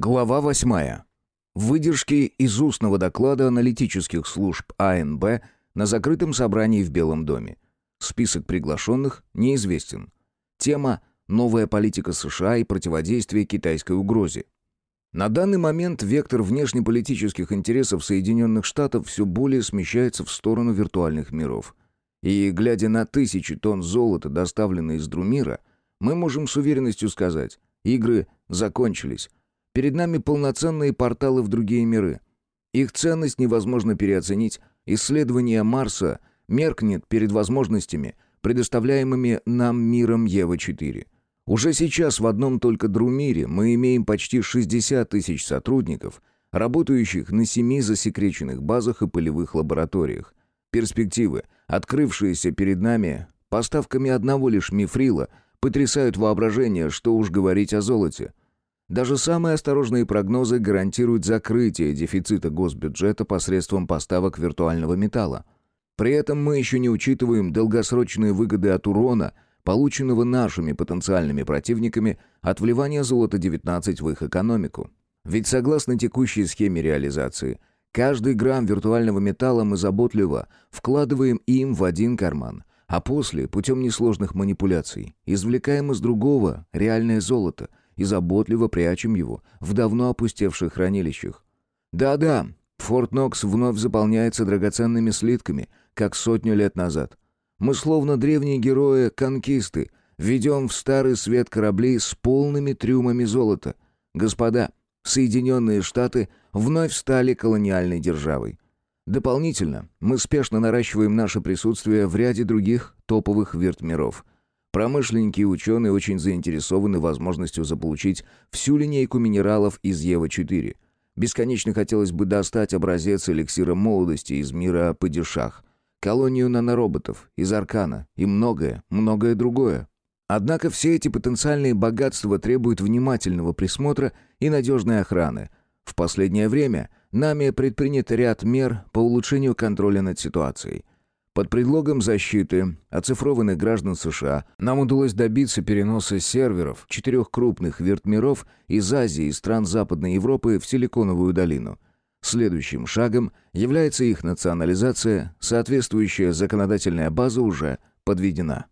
Глава 8. Выдержки из устного доклада аналитических служб АНБ на закрытом собрании в Белом доме. Список приглашенных неизвестен. Тема «Новая политика США и противодействие китайской угрозе». На данный момент вектор внешнеполитических интересов Соединенных Штатов все более смещается в сторону виртуальных миров. И, глядя на тысячи тонн золота, доставленные из Друмира, мы можем с уверенностью сказать, игры закончились, Перед нами полноценные порталы в другие миры. Их ценность невозможно переоценить. Исследование Марса меркнет перед возможностями, предоставляемыми нам миром Ева-4. Уже сейчас в одном только Друмире мы имеем почти 60 тысяч сотрудников, работающих на семи засекреченных базах и полевых лабораториях. Перспективы, открывшиеся перед нами поставками одного лишь мифрила, потрясают воображение, что уж говорить о золоте. Даже самые осторожные прогнозы гарантируют закрытие дефицита госбюджета посредством поставок виртуального металла. При этом мы еще не учитываем долгосрочные выгоды от урона, полученного нашими потенциальными противниками от вливания золота-19 в их экономику. Ведь согласно текущей схеме реализации, каждый грамм виртуального металла мы заботливо вкладываем им в один карман, а после, путем несложных манипуляций, извлекаем из другого реальное золото – и заботливо прячем его в давно опустевших хранилищах. Да-да, Форт Нокс вновь заполняется драгоценными слитками, как сотню лет назад. Мы словно древние герои-конкисты, ведем в старый свет корабли с полными трюмами золота. Господа, Соединенные Штаты вновь стали колониальной державой. Дополнительно мы спешно наращиваем наше присутствие в ряде других топовых вертмиров – Промышленники и ученые очень заинтересованы возможностью заполучить всю линейку минералов из Ева-4. Бесконечно хотелось бы достать образец эликсира молодости из мира падишах, колонию нанороботов из Аркана и многое, многое другое. Однако все эти потенциальные богатства требуют внимательного присмотра и надежной охраны. В последнее время нами предпринят ряд мер по улучшению контроля над ситуацией – под предлогом защиты оцифрованных граждан США нам удалось добиться переноса серверов четырех крупных вертмиров из Азии и стран Западной Европы в Силиконовую долину. Следующим шагом является их национализация, соответствующая законодательная база уже подведена.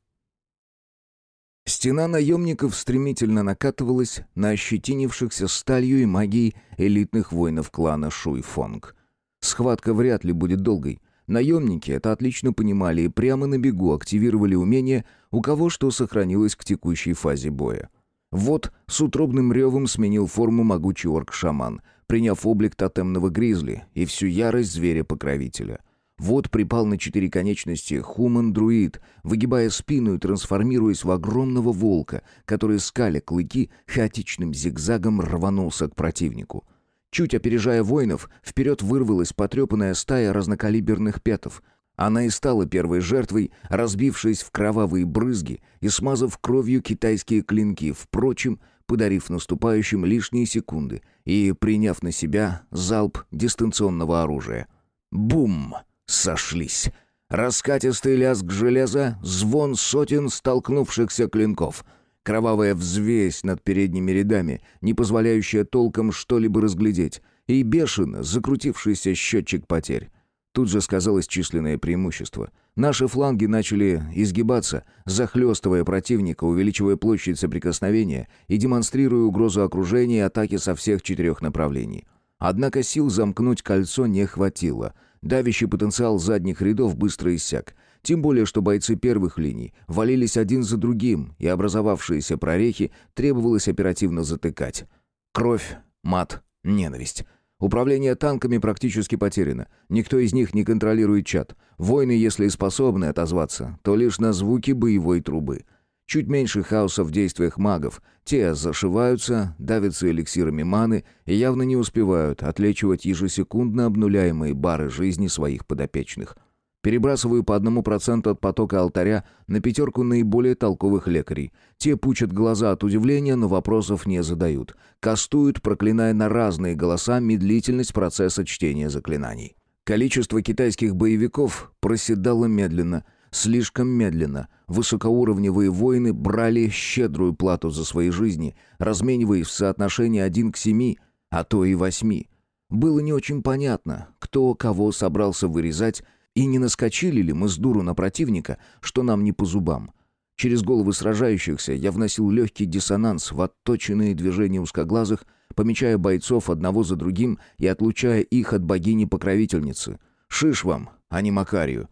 Стена наемников стремительно накатывалась на ощетинившихся сталью и магией элитных воинов клана Шуйфонг. Схватка вряд ли будет долгой. Наемники это отлично понимали и прямо на бегу активировали умение, у кого что сохранилось к текущей фазе боя. Вот с утробным ревом сменил форму могучий орк-шаман, приняв облик тотемного гризли и всю ярость зверя-покровителя. Вот припал на четыре конечности хуман-друид, выгибая спину и трансформируясь в огромного волка, который, скаля клыки, хаотичным зигзагом рванулся к противнику — Чуть опережая воинов, вперед вырвалась потрепанная стая разнокалиберных петов. Она и стала первой жертвой, разбившись в кровавые брызги и смазав кровью китайские клинки, впрочем, подарив наступающим лишние секунды и приняв на себя залп дистанционного оружия. Бум! Сошлись! Раскатистый лязг железа, звон сотен столкнувшихся клинков — Кровавая взвесь над передними рядами, не позволяющая толком что-либо разглядеть, и бешено закрутившийся счетчик потерь. Тут же сказалось численное преимущество. Наши фланги начали изгибаться, захлестывая противника, увеличивая площадь соприкосновения и демонстрируя угрозу окружения и атаки со всех четырех направлений. Однако сил замкнуть кольцо не хватило. Давящий потенциал задних рядов быстро иссяк. Тем более, что бойцы первых линий валились один за другим, и образовавшиеся прорехи требовалось оперативно затыкать. Кровь, мат, ненависть. Управление танками практически потеряно. Никто из них не контролирует чат. Воины, если и способны отозваться, то лишь на звуки боевой трубы. Чуть меньше хаоса в действиях магов. Те зашиваются, давятся эликсирами маны и явно не успевают отлечивать ежесекундно обнуляемые бары жизни своих подопечных. Перебрасываю по одному проценту от потока алтаря на пятерку наиболее толковых лекарей. Те пучат глаза от удивления, но вопросов не задают. Кастуют, проклиная на разные голоса медлительность процесса чтения заклинаний. Количество китайских боевиков проседало медленно, слишком медленно. Высокоуровневые воины брали щедрую плату за свои жизни, размениваясь в соотношении один к семи, а то и восьми. Было не очень понятно, кто кого собрался вырезать, и не наскочили ли мы с дуру на противника, что нам не по зубам. Через головы сражающихся я вносил легкий диссонанс в отточенные движения узкоглазых, помечая бойцов одного за другим и отлучая их от богини-покровительницы. Шиш вам, а не Макарию.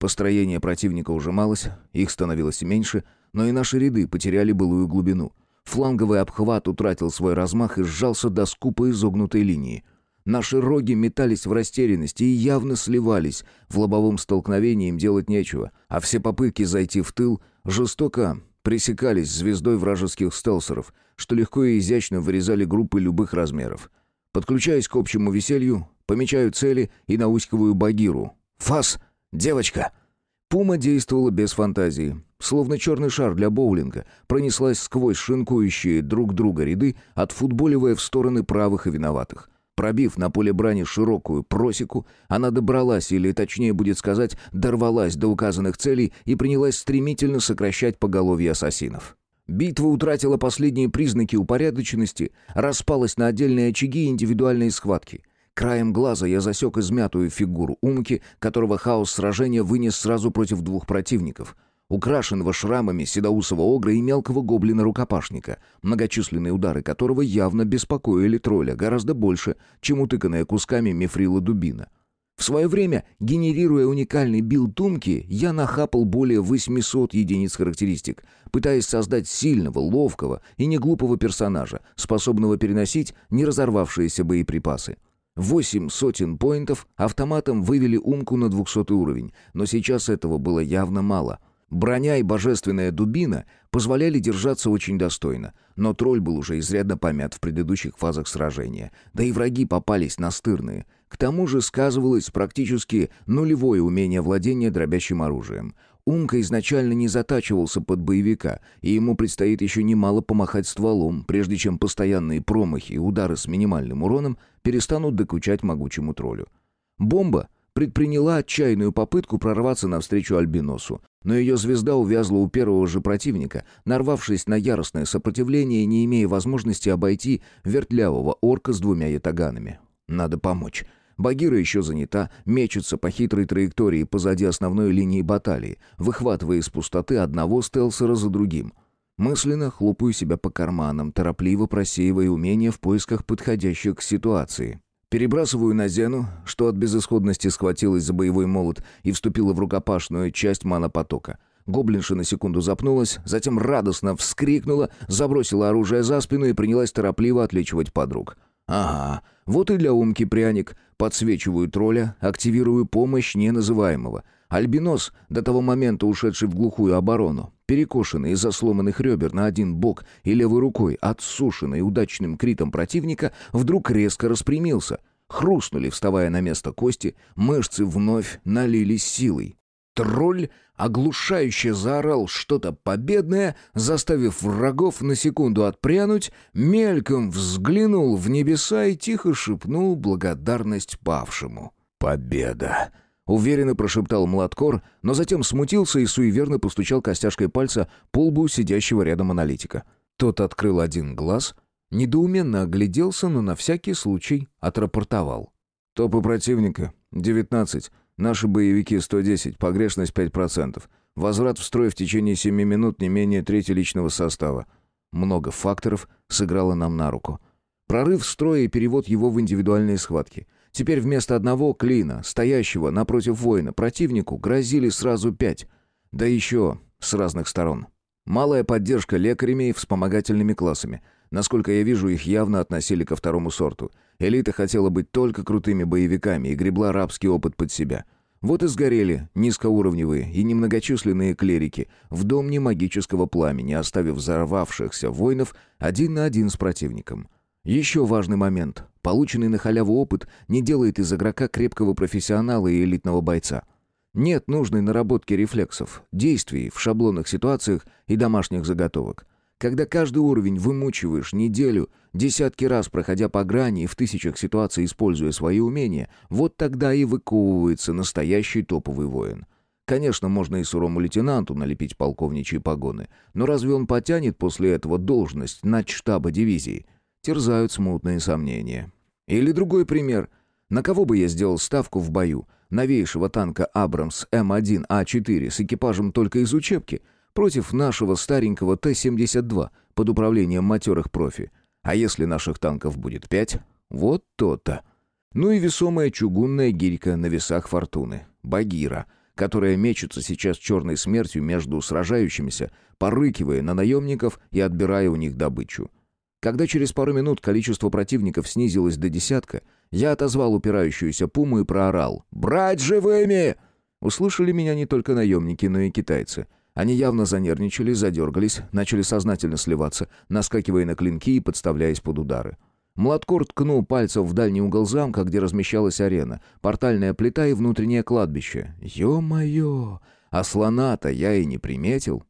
Построение противника ужималось, их становилось меньше, но и наши ряды потеряли былую глубину. Фланговый обхват утратил свой размах и сжался до скупо изогнутой линии. Наши роги метались в растерянности и явно сливались. В лобовом столкновении им делать нечего, а все попытки зайти в тыл жестоко пресекались звездой вражеских стелсеров, что легко и изящно вырезали группы любых размеров. Подключаясь к общему веселью, помечаю цели и наускиваю Багиру. «Фас! Девочка!» Пума действовала без фантазии. Словно черный шар для боулинга, пронеслась сквозь шинкующие друг друга ряды, отфутболивая в стороны правых и виноватых. Пробив на поле брани широкую просеку, она добралась, или точнее будет сказать, дорвалась до указанных целей и принялась стремительно сокращать поголовье ассасинов. Битва утратила последние признаки упорядоченности, распалась на отдельные очаги и индивидуальные схватки. Краем глаза я засек измятую фигуру Умки, которого хаос сражения вынес сразу против двух противников — украшенного шрамами седоусого огра и мелкого гоблина-рукопашника, многочисленные удары которого явно беспокоили тролля гораздо больше, чем утыканная кусками мифрила дубина. В свое время, генерируя уникальный билд Тумки, я нахапал более 800 единиц характеристик, пытаясь создать сильного, ловкого и неглупого персонажа, способного переносить неразорвавшиеся боеприпасы. Восемь сотен поинтов автоматом вывели Умку на 200 уровень, но сейчас этого было явно мало — Броня и божественная дубина позволяли держаться очень достойно, но тролль был уже изрядно помят в предыдущих фазах сражения, да и враги попались настырные. К тому же сказывалось практически нулевое умение владения дробящим оружием. Умка изначально не затачивался под боевика, и ему предстоит еще немало помахать стволом, прежде чем постоянные промахи и удары с минимальным уроном перестанут докучать могучему троллю. Бомба предприняла отчаянную попытку прорваться навстречу Альбиносу, но ее звезда увязла у первого же противника, нарвавшись на яростное сопротивление и не имея возможности обойти вертлявого орка с двумя ятаганами. Надо помочь. Багира еще занята, мечется по хитрой траектории позади основной линии баталии, выхватывая из пустоты одного стелсера за другим. Мысленно хлопаю себя по карманам, торопливо просеивая умения в поисках подходящих к ситуации. Перебрасываю на Зену, что от безысходности схватилась за боевой молот и вступила в рукопашную часть манопотока. Гоблинша на секунду запнулась, затем радостно вскрикнула, забросила оружие за спину и принялась торопливо отличивать подруг. «Ага, вот и для умки пряник. Подсвечиваю тролля, активирую помощь неназываемого. Альбинос, до того момента ушедший в глухую оборону, перекошенный из-за сломанных ребер на один бок и левой рукой отсушенный удачным критом противника, вдруг резко распрямился. Хрустнули, вставая на место кости, мышцы вновь налились силой. Тролль оглушающе заорал что-то победное, заставив врагов на секунду отпрянуть, мельком взглянул в небеса и тихо шепнул благодарность павшему. «Победа!» Уверенно прошептал Младкор, но затем смутился и суеверно постучал костяшкой пальца по лбу сидящего рядом аналитика. Тот открыл один глаз, недоуменно огляделся, но на всякий случай отрапортовал. «Топы противника — 19, наши боевики — 110, погрешность 5%. Возврат в строй в течение 7 минут не менее трети личного состава. Много факторов сыграло нам на руку. Прорыв строя и перевод его в индивидуальные схватки. Теперь вместо одного клина, стоящего напротив воина, противнику грозили сразу пять. Да еще с разных сторон. Малая поддержка лекарями и вспомогательными классами. Насколько я вижу, их явно относили ко второму сорту. Элита хотела быть только крутыми боевиками и гребла рабский опыт под себя. Вот и сгорели низкоуровневые и немногочисленные клерики в домне магического пламени, оставив взорвавшихся воинов один на один с противником. Еще важный момент. Полученный на халяву опыт не делает из игрока крепкого профессионала и элитного бойца. Нет нужной наработки рефлексов, действий в шаблонных ситуациях и домашних заготовок. Когда каждый уровень вымучиваешь неделю, десятки раз проходя по грани и в тысячах ситуаций используя свои умения, вот тогда и выковывается настоящий топовый воин. Конечно, можно и сурому лейтенанту налепить полковничьи погоны, но разве он потянет после этого должность штаба дивизии – терзают смутные сомнения. Или другой пример. На кого бы я сделал ставку в бою? Новейшего танка «Абрамс М1А4» с экипажем только из учебки против нашего старенького Т-72 под управлением матерых профи. А если наших танков будет пять? Вот то-то. Ну и весомая чугунная гирька на весах фортуны. Багира, которая мечется сейчас черной смертью между сражающимися, порыкивая на наемников и отбирая у них добычу. Когда через пару минут количество противников снизилось до десятка, я отозвал упирающуюся пуму и проорал «Брать живыми!». Услышали меня не только наемники, но и китайцы. Они явно занервничали, задергались, начали сознательно сливаться, наскакивая на клинки и подставляясь под удары. Младкор ткнул пальцем в дальний угол замка, где размещалась арена, портальная плита и внутреннее кладбище. Ё-моё! А слона-то я и не приметил.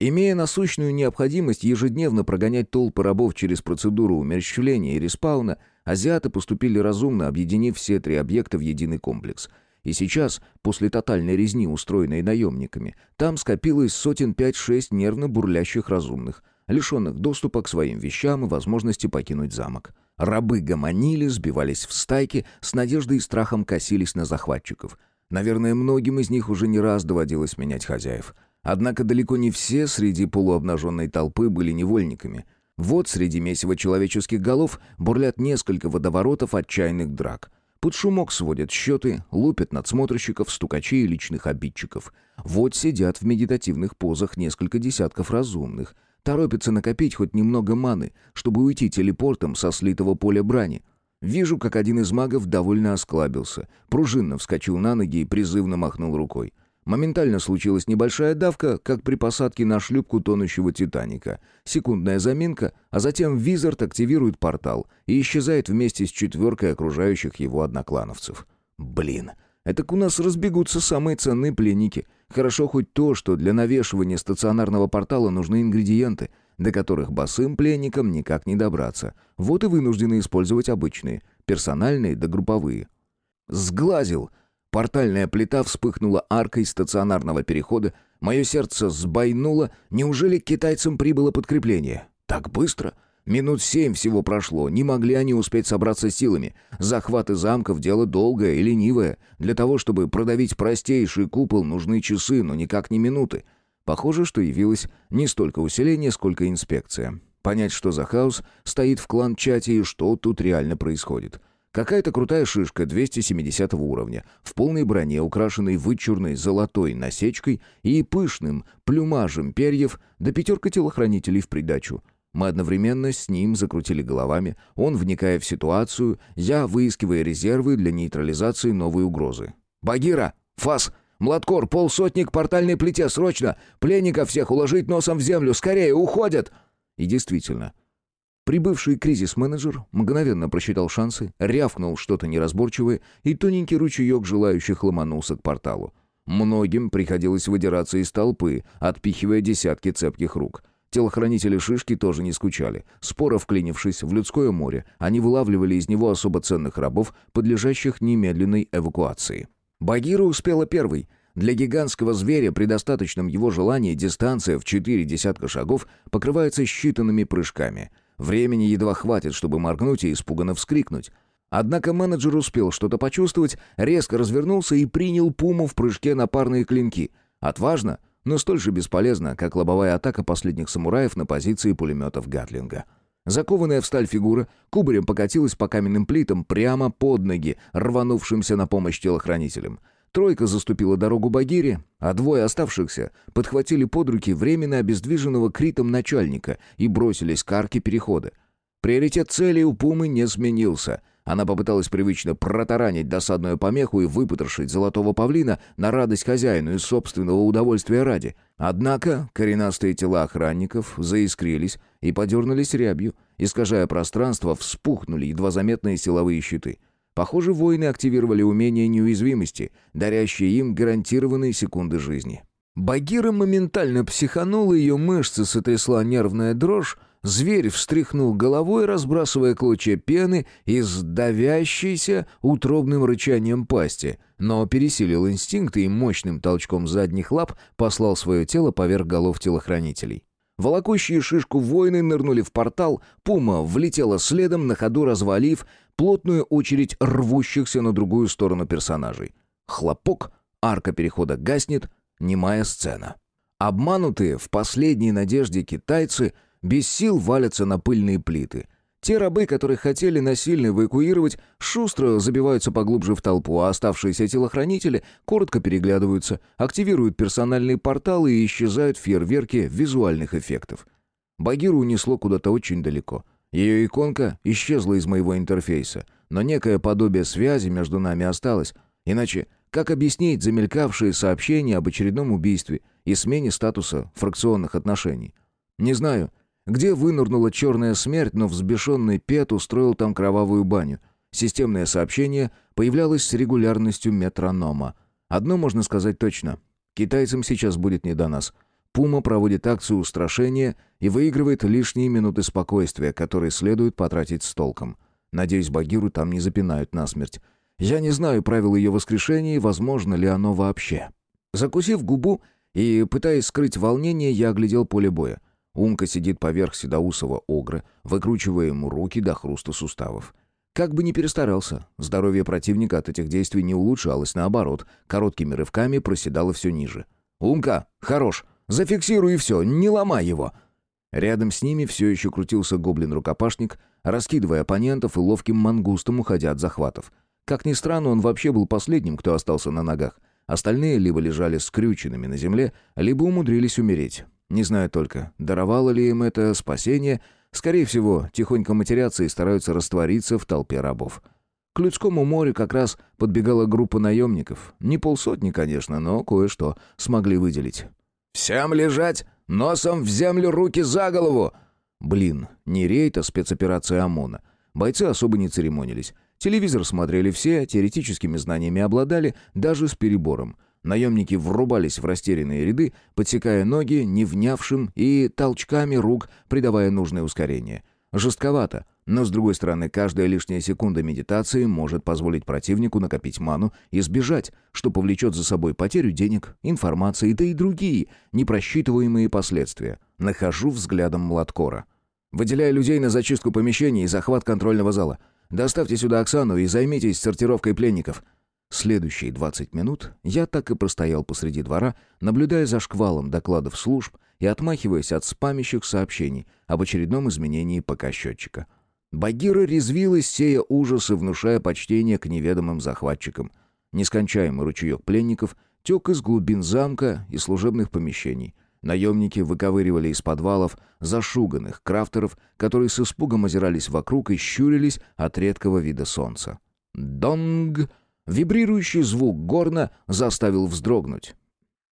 Имея насущную необходимость ежедневно прогонять толпы рабов через процедуру умерщвления и респауна, азиаты поступили разумно, объединив все три объекта в единый комплекс. И сейчас, после тотальной резни, устроенной наемниками, там скопилось сотен пять-шесть нервно бурлящих разумных – лишенных доступа к своим вещам и возможности покинуть замок. Рабы гомонили, сбивались в стайки, с надеждой и страхом косились на захватчиков. Наверное, многим из них уже не раз доводилось менять хозяев. Однако далеко не все среди полуобнаженной толпы были невольниками. Вот среди месива человеческих голов бурлят несколько водоворотов отчаянных драк. Под шумок сводят счеты, лупят надсмотрщиков, стукачей и личных обидчиков. Вот сидят в медитативных позах несколько десятков разумных — Торопится накопить хоть немного маны, чтобы уйти телепортом со слитого поля брани. Вижу, как один из магов довольно осклабился, пружинно вскочил на ноги и призывно махнул рукой. Моментально случилась небольшая давка, как при посадке на шлюпку тонущего «Титаника». Секундная заминка, а затем Визард активирует портал и исчезает вместе с четверкой окружающих его одноклановцев. Блин, это у нас разбегутся самые ценные пленники — Хорошо хоть то, что для навешивания стационарного портала нужны ингредиенты, до которых босым пленникам никак не добраться. Вот и вынуждены использовать обычные, персональные да групповые. Сглазил! Портальная плита вспыхнула аркой стационарного перехода, мое сердце сбойнуло, неужели к китайцам прибыло подкрепление? Так быстро? — Минут семь всего прошло, не могли они успеть собраться силами. Захваты замков — дело долгое и ленивое. Для того, чтобы продавить простейший купол, нужны часы, но никак не минуты. Похоже, что явилось не столько усиление, сколько инспекция. Понять, что за хаос стоит в клан-чате и что тут реально происходит. Какая-то крутая шишка 270 уровня, в полной броне, украшенной вычурной золотой насечкой и пышным плюмажем перьев, да пятерка телохранителей в придачу — мы одновременно с ним закрутили головами, он вникая в ситуацию, я выискивая резервы для нейтрализации новой угрозы. «Багира! Фас! Младкор! Полсотни к портальной плите! Срочно! Пленников всех уложить носом в землю! Скорее! Уходят!» И действительно, Прибывший кризис-менеджер мгновенно просчитал шансы, рявкнул что-то неразборчивое, и тоненький ручеек желающих ломанулся к порталу. Многим приходилось выдираться из толпы, отпихивая десятки цепких рук. Телохранители шишки тоже не скучали. Споро вклинившись в людское море, они вылавливали из него особо ценных рабов, подлежащих немедленной эвакуации. Багира успела первой. Для гигантского зверя при достаточном его желании дистанция в четыре десятка шагов покрывается считанными прыжками. Времени едва хватит, чтобы моргнуть и испуганно вскрикнуть. Однако менеджер успел что-то почувствовать, резко развернулся и принял пуму в прыжке на парные клинки. Отважно, но столь же бесполезна, как лобовая атака последних самураев на позиции пулеметов Гатлинга. Закованная в сталь фигура кубарем покатилась по каменным плитам прямо под ноги, рванувшимся на помощь телохранителям. Тройка заступила дорогу Багире, а двое оставшихся подхватили под руки временно обездвиженного критом начальника и бросились к арке перехода. Приоритет цели у Пумы не сменился — она попыталась привычно протаранить досадную помеху и выпотрошить золотого павлина на радость хозяину из собственного удовольствия ради. Однако коренастые тела охранников заискрились и подернулись рябью, искажая пространство, вспухнули едва заметные силовые щиты. Похоже, воины активировали умение неуязвимости, дарящие им гарантированные секунды жизни. Багира моментально психанула, ее мышцы сотрясла нервная дрожь, Зверь встряхнул головой, разбрасывая клочья пены из давящейся утробным рычанием пасти, но пересилил инстинкты и мощным толчком задних лап послал свое тело поверх голов телохранителей. Волокущие шишку воины нырнули в портал, пума влетела следом, на ходу развалив плотную очередь рвущихся на другую сторону персонажей. Хлопок, арка перехода гаснет, немая сцена. Обманутые в последней надежде китайцы без сил валятся на пыльные плиты — те рабы, которые хотели насильно эвакуировать, шустро забиваются поглубже в толпу, а оставшиеся телохранители коротко переглядываются, активируют персональные порталы и исчезают в фейерверке визуальных эффектов. Багиру унесло куда-то очень далеко. Ее иконка исчезла из моего интерфейса, но некое подобие связи между нами осталось. Иначе как объяснить замелькавшие сообщения об очередном убийстве и смене статуса фракционных отношений? Не знаю, где вынырнула черная смерть, но взбешенный Пет устроил там кровавую баню. Системное сообщение появлялось с регулярностью метронома. Одно можно сказать точно. Китайцам сейчас будет не до нас. Пума проводит акцию устрашения и выигрывает лишние минуты спокойствия, которые следует потратить с толком. Надеюсь, Багиру там не запинают насмерть. Я не знаю правил ее воскрешения и возможно ли оно вообще. Закусив губу и пытаясь скрыть волнение, я оглядел поле боя. Умка сидит поверх седоусого огра, выкручивая ему руки до хруста суставов. Как бы ни перестарался, здоровье противника от этих действий не улучшалось, наоборот, короткими рывками проседало все ниже. «Умка, хорош! Зафиксируй все, не ломай его!» Рядом с ними все еще крутился гоблин-рукопашник, раскидывая оппонентов и ловким мангустом уходя от захватов. Как ни странно, он вообще был последним, кто остался на ногах. Остальные либо лежали скрюченными на земле, либо умудрились умереть. Не знаю только, даровало ли им это спасение. Скорее всего, тихонько матерятся и стараются раствориться в толпе рабов. К людскому морю как раз подбегала группа наемников. Не полсотни, конечно, но кое-что смогли выделить. «Всем лежать! Носом в землю, руки за голову!» Блин, не рейд, а спецоперация ОМОНа. Бойцы особо не церемонились. Телевизор смотрели все, теоретическими знаниями обладали, даже с перебором. Наемники врубались в растерянные ряды, подсекая ноги невнявшим и толчками рук, придавая нужное ускорение. Жестковато, но, с другой стороны, каждая лишняя секунда медитации может позволить противнику накопить ману и сбежать, что повлечет за собой потерю денег, информации, да и другие непросчитываемые последствия. Нахожу взглядом Младкора. Выделяя людей на зачистку помещений и захват контрольного зала. Доставьте сюда Оксану и займитесь сортировкой пленников. Следующие 20 минут я так и простоял посреди двора, наблюдая за шквалом докладов служб и отмахиваясь от спамящих сообщений об очередном изменении ПК-счетчика. Багира резвилась, сея ужасы, внушая почтение к неведомым захватчикам. Нескончаемый ручеек пленников тек из глубин замка и служебных помещений. Наемники выковыривали из подвалов зашуганных крафтеров, которые с испугом озирались вокруг и щурились от редкого вида солнца. «Донг!» Вибрирующий звук горна заставил вздрогнуть.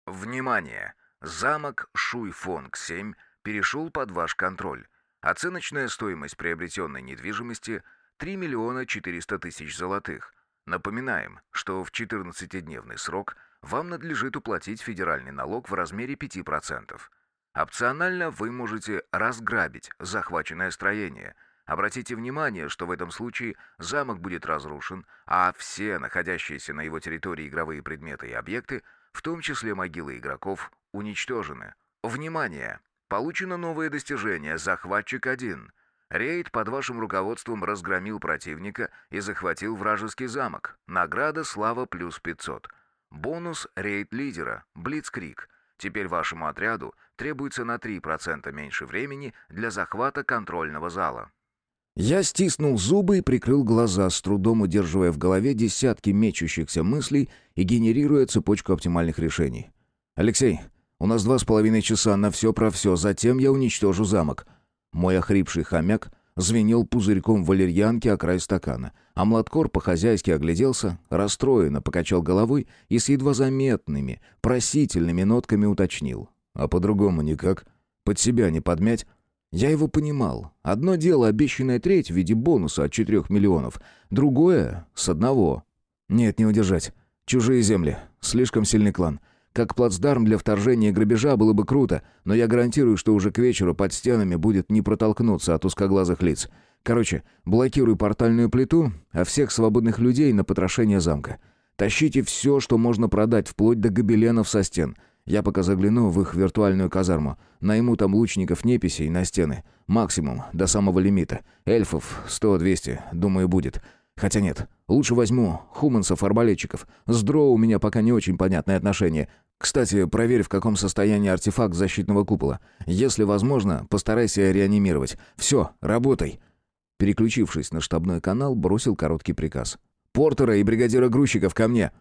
«Внимание! Замок Шуйфонг-7 перешел под ваш контроль. Оценочная стоимость приобретенной недвижимости — 3 миллиона 400 тысяч золотых. Напоминаем, что в 14-дневный срок вам надлежит уплатить федеральный налог в размере 5%. Опционально вы можете разграбить захваченное строение — Обратите внимание, что в этом случае замок будет разрушен, а все находящиеся на его территории игровые предметы и объекты, в том числе могилы игроков, уничтожены. Внимание! Получено новое достижение «Захватчик-1». Рейд под вашим руководством разгромил противника и захватил вражеский замок. Награда «Слава плюс 500». Бонус рейд лидера «Блицкрик». Теперь вашему отряду требуется на 3% меньше времени для захвата контрольного зала. Я стиснул зубы и прикрыл глаза, с трудом удерживая в голове десятки мечущихся мыслей и генерируя цепочку оптимальных решений. «Алексей, у нас два с половиной часа на все про все, затем я уничтожу замок». Мой охрипший хомяк звенел пузырьком валерьянки о край стакана, а Младкор по-хозяйски огляделся, расстроенно покачал головой и с едва заметными, просительными нотками уточнил. «А по-другому никак? Под себя не подмять?» Я его понимал. Одно дело обещанная треть в виде бонуса от четырех миллионов, другое — с одного. Нет, не удержать. Чужие земли. Слишком сильный клан. Как плацдарм для вторжения и грабежа было бы круто, но я гарантирую, что уже к вечеру под стенами будет не протолкнуться от узкоглазых лиц. Короче, блокируй портальную плиту, а всех свободных людей на потрошение замка. Тащите все, что можно продать, вплоть до гобеленов со стен. Я пока загляну в их виртуальную казарму. Найму там лучников неписей на стены. Максимум, до самого лимита. Эльфов 100-200, думаю, будет. Хотя нет, лучше возьму хумансов-арбалетчиков. С дроу у меня пока не очень понятное отношение. Кстати, проверь, в каком состоянии артефакт защитного купола. Если возможно, постарайся реанимировать. Все, работай. Переключившись на штабной канал, бросил короткий приказ. «Портера и бригадира грузчиков ко мне!»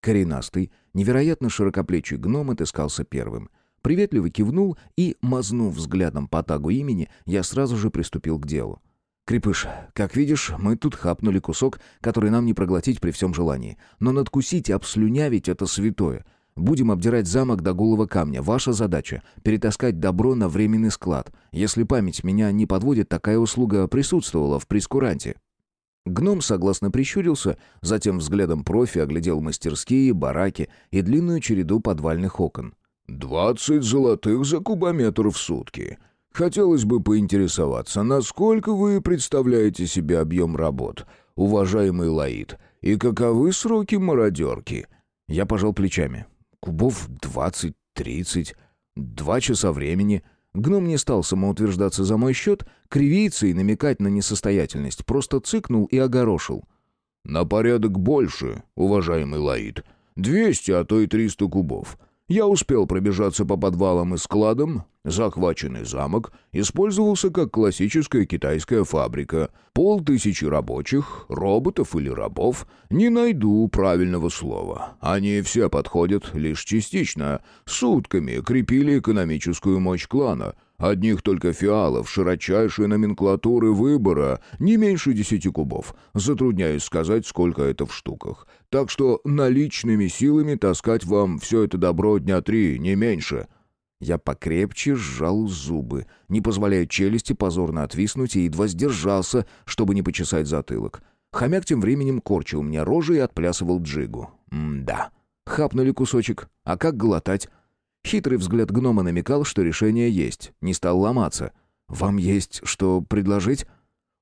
Коренастый, невероятно широкоплечий гном отыскался первым. Приветливо кивнул и, мазнув взглядом по тагу имени, я сразу же приступил к делу. «Крепыш, как видишь, мы тут хапнули кусок, который нам не проглотить при всем желании. Но надкусить и обслюнявить — это святое. Будем обдирать замок до голого камня. Ваша задача — перетаскать добро на временный склад. Если память меня не подводит, такая услуга присутствовала в прескуранте». Гном согласно прищурился, затем взглядом профи оглядел мастерские, бараки и длинную череду подвальных окон. «Двадцать золотых за кубометр в сутки. Хотелось бы поинтересоваться, насколько вы представляете себе объем работ, уважаемый Лаид, и каковы сроки мародерки?» Я пожал плечами. «Кубов двадцать, тридцать, два часа времени». Гном не стал самоутверждаться за мой счет, кривиться и намекать на несостоятельность, просто цыкнул и огорошил. «На порядок больше, уважаемый Лаид. Двести, а то и триста кубов. Я успел пробежаться по подвалам и складам. Захваченный замок использовался как классическая китайская фабрика. Полтысячи рабочих, роботов или рабов. Не найду правильного слова. Они все подходят лишь частично. Сутками крепили экономическую мощь клана. Одних только фиалов, широчайшей номенклатуры выбора, не меньше десяти кубов. Затрудняюсь сказать, сколько это в штуках. Так что наличными силами таскать вам все это добро дня три, не меньше». Я покрепче сжал зубы, не позволяя челюсти позорно отвиснуть, и едва сдержался, чтобы не почесать затылок. Хомяк тем временем корчил мне рожи и отплясывал джигу. М-да. Хапнули кусочек. А как глотать? Хитрый взгляд гнома намекал, что решение есть. Не стал ломаться. «Вам есть что предложить?»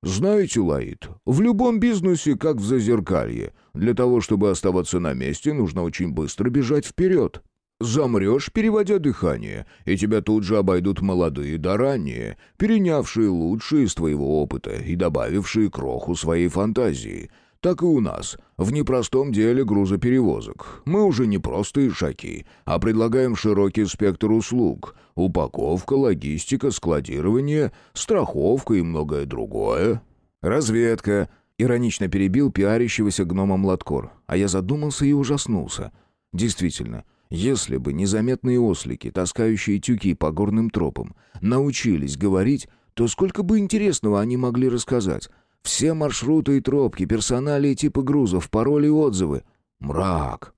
«Знаете, Лаид, в любом бизнесе, как в зазеркалье, для того, чтобы оставаться на месте, нужно очень быстро бежать вперед. Замрешь, переводя дыхание, и тебя тут же обойдут молодые да ранние, перенявшие лучшие из твоего опыта и добавившие кроху своей фантазии. Так и у нас, в непростом деле грузоперевозок. Мы уже не просто ишаки, а предлагаем широкий спектр услуг. Упаковка, логистика, складирование, страховка и многое другое. «Разведка», — иронично перебил пиарящегося гномом Латкор, а я задумался и ужаснулся. Действительно, если бы незаметные ослики, таскающие тюки по горным тропам, научились говорить, то сколько бы интересного они могли рассказать. Все маршруты и тропки, персонали и типы грузов, пароли и отзывы. Мрак.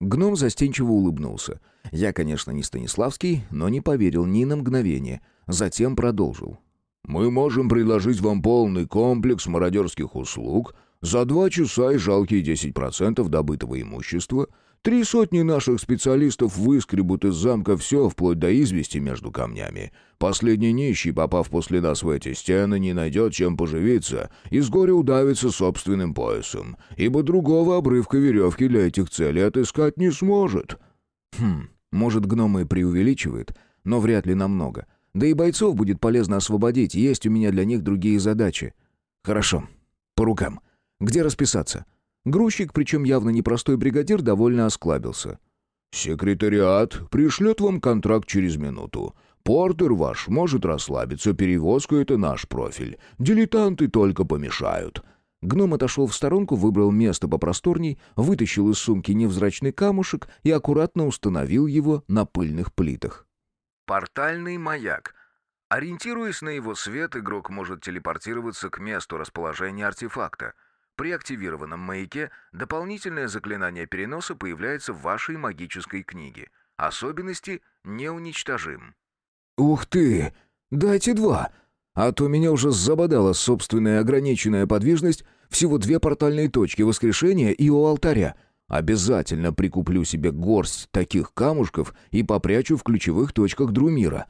Гном застенчиво улыбнулся. Я, конечно, не Станиславский, но не поверил ни на мгновение. Затем продолжил. «Мы можем предложить вам полный комплекс мародерских услуг за два часа и жалкие 10% добытого имущества — Три сотни наших специалистов выскребут из замка все, вплоть до извести между камнями. Последний нищий, попав после нас в эти стены, не найдет чем поживиться и с горя удавится собственным поясом, ибо другого обрывка веревки для этих целей отыскать не сможет». «Хм, может, гномы преувеличивают, но вряд ли намного. Да и бойцов будет полезно освободить, есть у меня для них другие задачи». «Хорошо, по рукам. Где расписаться?» Грузчик, причем явно непростой бригадир, довольно осклабился. «Секретариат пришлет вам контракт через минуту. Портер ваш может расслабиться, перевозка — это наш профиль. Дилетанты только помешают». Гном отошел в сторонку, выбрал место попросторней, вытащил из сумки невзрачный камушек и аккуратно установил его на пыльных плитах. Портальный маяк. Ориентируясь на его свет, игрок может телепортироваться к месту расположения артефакта — при активированном маяке дополнительное заклинание переноса появляется в вашей магической книге. Особенности неуничтожим. «Ух ты! Дайте два!» А то меня уже забодала собственная ограниченная подвижность, всего две портальные точки воскрешения и у алтаря. Обязательно прикуплю себе горсть таких камушков и попрячу в ключевых точках Друмира.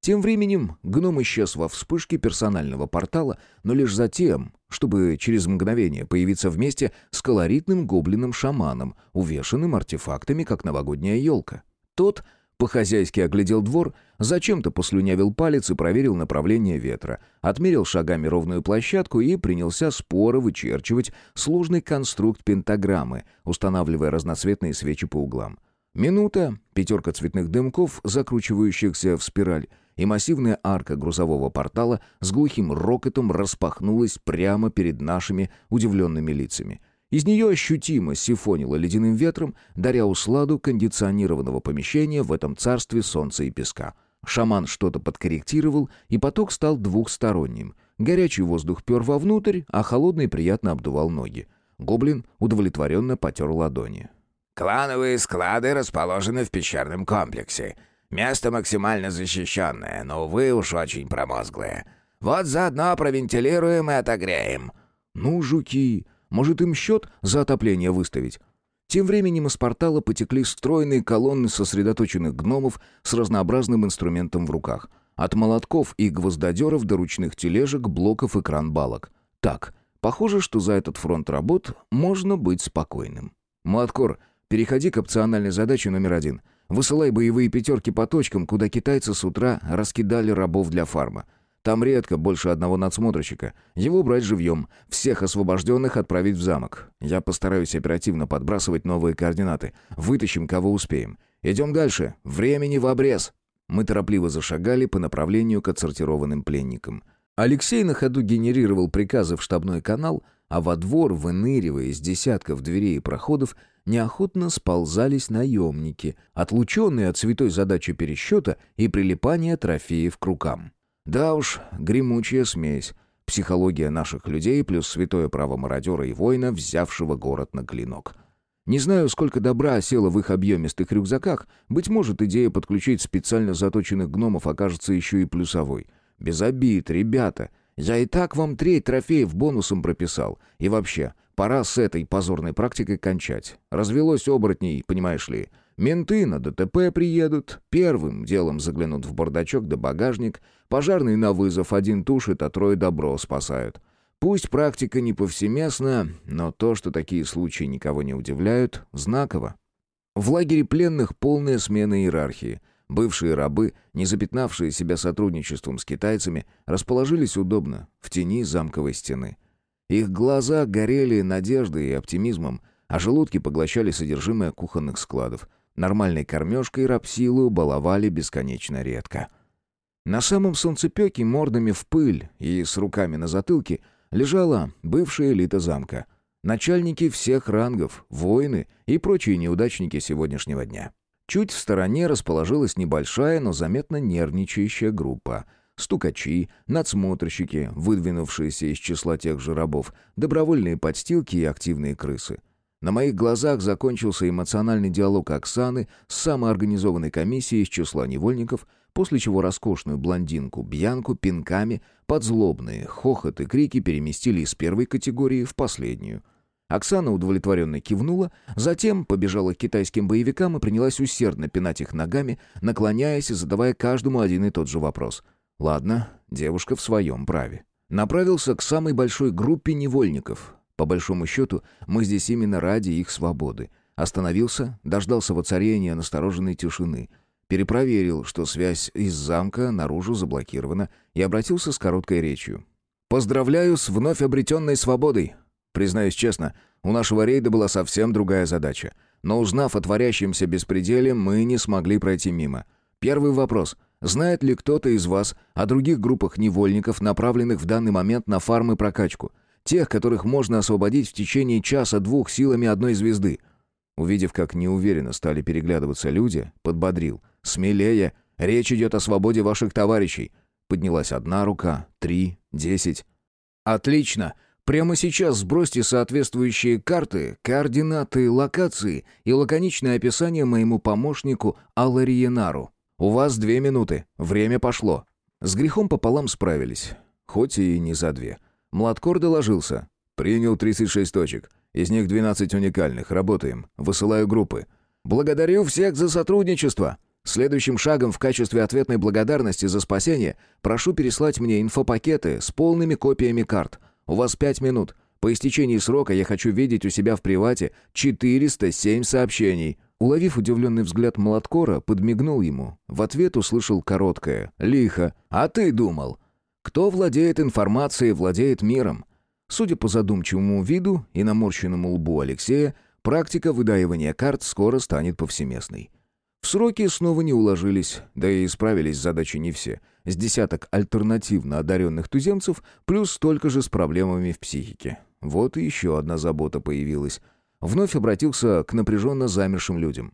Тем временем гном исчез во вспышке персонального портала, но лишь затем, чтобы через мгновение появиться вместе с колоритным гоблином-шаманом, увешанным артефактами, как новогодняя елка. Тот по-хозяйски оглядел двор, зачем-то послюнявил палец и проверил направление ветра, отмерил шагами ровную площадку и принялся споро вычерчивать сложный конструкт пентаграммы, устанавливая разноцветные свечи по углам. Минута, пятерка цветных дымков, закручивающихся в спираль, и массивная арка грузового портала с глухим рокотом распахнулась прямо перед нашими удивленными лицами. Из нее ощутимо сифонило ледяным ветром, даря усладу кондиционированного помещения в этом царстве солнца и песка. Шаман что-то подкорректировал, и поток стал двухсторонним. Горячий воздух пер вовнутрь, а холодный приятно обдувал ноги. Гоблин удовлетворенно потер ладони. «Клановые склады расположены в пещерном комплексе. Место максимально защищенное, но, увы, уж очень промозглое. Вот заодно провентилируем и отогреем». «Ну, жуки, может, им счет за отопление выставить?» Тем временем из портала потекли стройные колонны сосредоточенных гномов с разнообразным инструментом в руках. От молотков и гвоздодеров до ручных тележек, блоков и кран-балок. Так, похоже, что за этот фронт работ можно быть спокойным. «Молоткор, переходи к опциональной задаче номер один. Высылай боевые пятерки по точкам, куда китайцы с утра раскидали рабов для фарма. Там редко больше одного надсмотрщика. Его брать живьем. Всех освобожденных отправить в замок. Я постараюсь оперативно подбрасывать новые координаты. Вытащим, кого успеем. Идем дальше. Времени в обрез. Мы торопливо зашагали по направлению к отсортированным пленникам. Алексей на ходу генерировал приказы в штабной канал, а во двор, выныривая из десятков дверей и проходов, неохотно сползались наемники, отлученные от святой задачи пересчета и прилипания трофеев к рукам. Да уж, гремучая смесь. Психология наших людей плюс святое право мародера и воина, взявшего город на клинок. Не знаю, сколько добра осело в их объемистых рюкзаках. Быть может, идея подключить специально заточенных гномов окажется еще и плюсовой. Без обид, ребята. Я и так вам треть трофеев бонусом прописал. И вообще, пора с этой позорной практикой кончать. Развелось оборотней, понимаешь ли. Менты на ДТП приедут, первым делом заглянут в бардачок да багажник, пожарный на вызов один тушит, а трое добро спасают. Пусть практика не повсеместна, но то, что такие случаи никого не удивляют, знаково. В лагере пленных полная смена иерархии. Бывшие рабы, не запятнавшие себя сотрудничеством с китайцами, расположились удобно, в тени замковой стены. Их глаза горели надеждой и оптимизмом, а желудки поглощали содержимое кухонных складов, Нормальной кормежкой рабсилу баловали бесконечно редко. На самом солнцепеке, мордами в пыль и с руками на затылке, лежала бывшая элита замка. Начальники всех рангов, воины и прочие неудачники сегодняшнего дня. Чуть в стороне расположилась небольшая, но заметно нервничающая группа. Стукачи, надсмотрщики, выдвинувшиеся из числа тех же рабов, добровольные подстилки и активные крысы. На моих глазах закончился эмоциональный диалог Оксаны с самоорганизованной комиссией из числа невольников, после чего роскошную блондинку Бьянку пинками под злобные хохот и крики переместили из первой категории в последнюю. Оксана удовлетворенно кивнула, затем побежала к китайским боевикам и принялась усердно пинать их ногами, наклоняясь и задавая каждому один и тот же вопрос. «Ладно, девушка в своем праве». Направился к самой большой группе невольников, по большому счету, мы здесь именно ради их свободы. Остановился, дождался воцарения настороженной тишины. Перепроверил, что связь из замка наружу заблокирована, и обратился с короткой речью. «Поздравляю с вновь обретенной свободой!» Признаюсь честно, у нашего рейда была совсем другая задача. Но узнав о творящемся беспределе, мы не смогли пройти мимо. Первый вопрос. Знает ли кто-то из вас о других группах невольников, направленных в данный момент на фармы прокачку? Тех, которых можно освободить в течение часа-двух силами одной звезды. Увидев, как неуверенно стали переглядываться люди, подбодрил. «Смелее! Речь идет о свободе ваших товарищей!» Поднялась одна рука, три, десять. «Отлично! Прямо сейчас сбросьте соответствующие карты, координаты локации и лаконичное описание моему помощнику Алариенару. У вас две минуты. Время пошло». С грехом пополам справились. Хоть и не за две. Младкор доложился. «Принял 36 точек. Из них 12 уникальных. Работаем. Высылаю группы». «Благодарю всех за сотрудничество!» Следующим шагом в качестве ответной благодарности за спасение прошу переслать мне инфопакеты с полными копиями карт. У вас пять минут. По истечении срока я хочу видеть у себя в привате 407 сообщений. Уловив удивленный взгляд Молоткора, подмигнул ему. В ответ услышал короткое «Лихо! А ты думал?» Кто владеет информацией, владеет миром. Судя по задумчивому виду и наморщенному лбу Алексея, практика выдаивания карт скоро станет повсеместной. В сроки снова не уложились, да и справились с задачей не все. С десяток альтернативно одаренных туземцев, плюс столько же с проблемами в психике. Вот и еще одна забота появилась. Вновь обратился к напряженно замершим людям.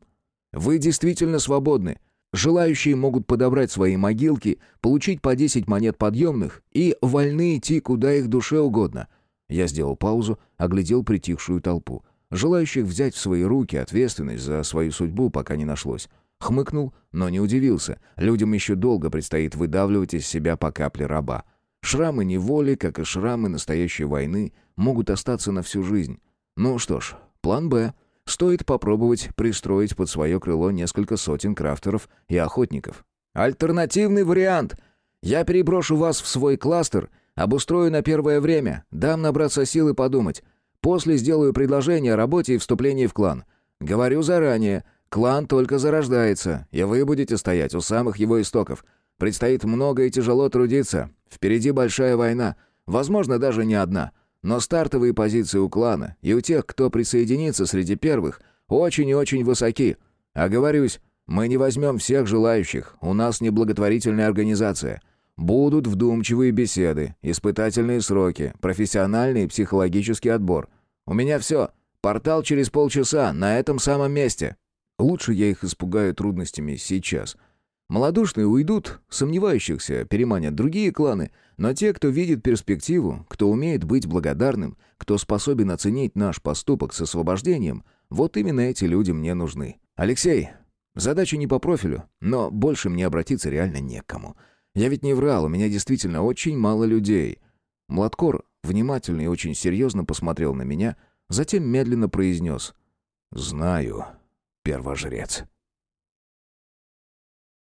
«Вы действительно свободны. Желающие могут подобрать свои могилки, получить по 10 монет подъемных и вольны идти куда их душе угодно». Я сделал паузу, оглядел притихшую толпу. Желающих взять в свои руки ответственность за свою судьбу пока не нашлось. Хмыкнул, но не удивился. Людям еще долго предстоит выдавливать из себя по капле раба. Шрамы неволи, как и шрамы настоящей войны, могут остаться на всю жизнь. Ну что ж, план «Б». Стоит попробовать пристроить под свое крыло несколько сотен крафтеров и охотников. Альтернативный вариант. Я переброшу вас в свой кластер, обустрою на первое время, дам набраться сил и подумать. После сделаю предложение о работе и вступлении в клан. Говорю заранее, клан только зарождается, и вы будете стоять у самых его истоков. Предстоит много и тяжело трудиться. Впереди большая война, возможно, даже не одна. Но стартовые позиции у клана и у тех, кто присоединится среди первых, очень и очень высоки. Оговорюсь, мы не возьмем всех желающих, у нас не благотворительная организация. Будут вдумчивые беседы, испытательные сроки, профессиональный и психологический отбор. У меня все. Портал через полчаса, на этом самом месте. Лучше я их испугаю трудностями сейчас — Молодушные уйдут, сомневающихся переманят другие кланы, но те, кто видит перспективу, кто умеет быть благодарным, кто способен оценить наш поступок с освобождением, вот именно эти люди мне нужны. Алексей, задача не по профилю, но больше мне обратиться реально некому. Я ведь не врал, у меня действительно очень мало людей. Младкор внимательно и очень серьезно посмотрел на меня, затем медленно произнес «Знаю, первожрец».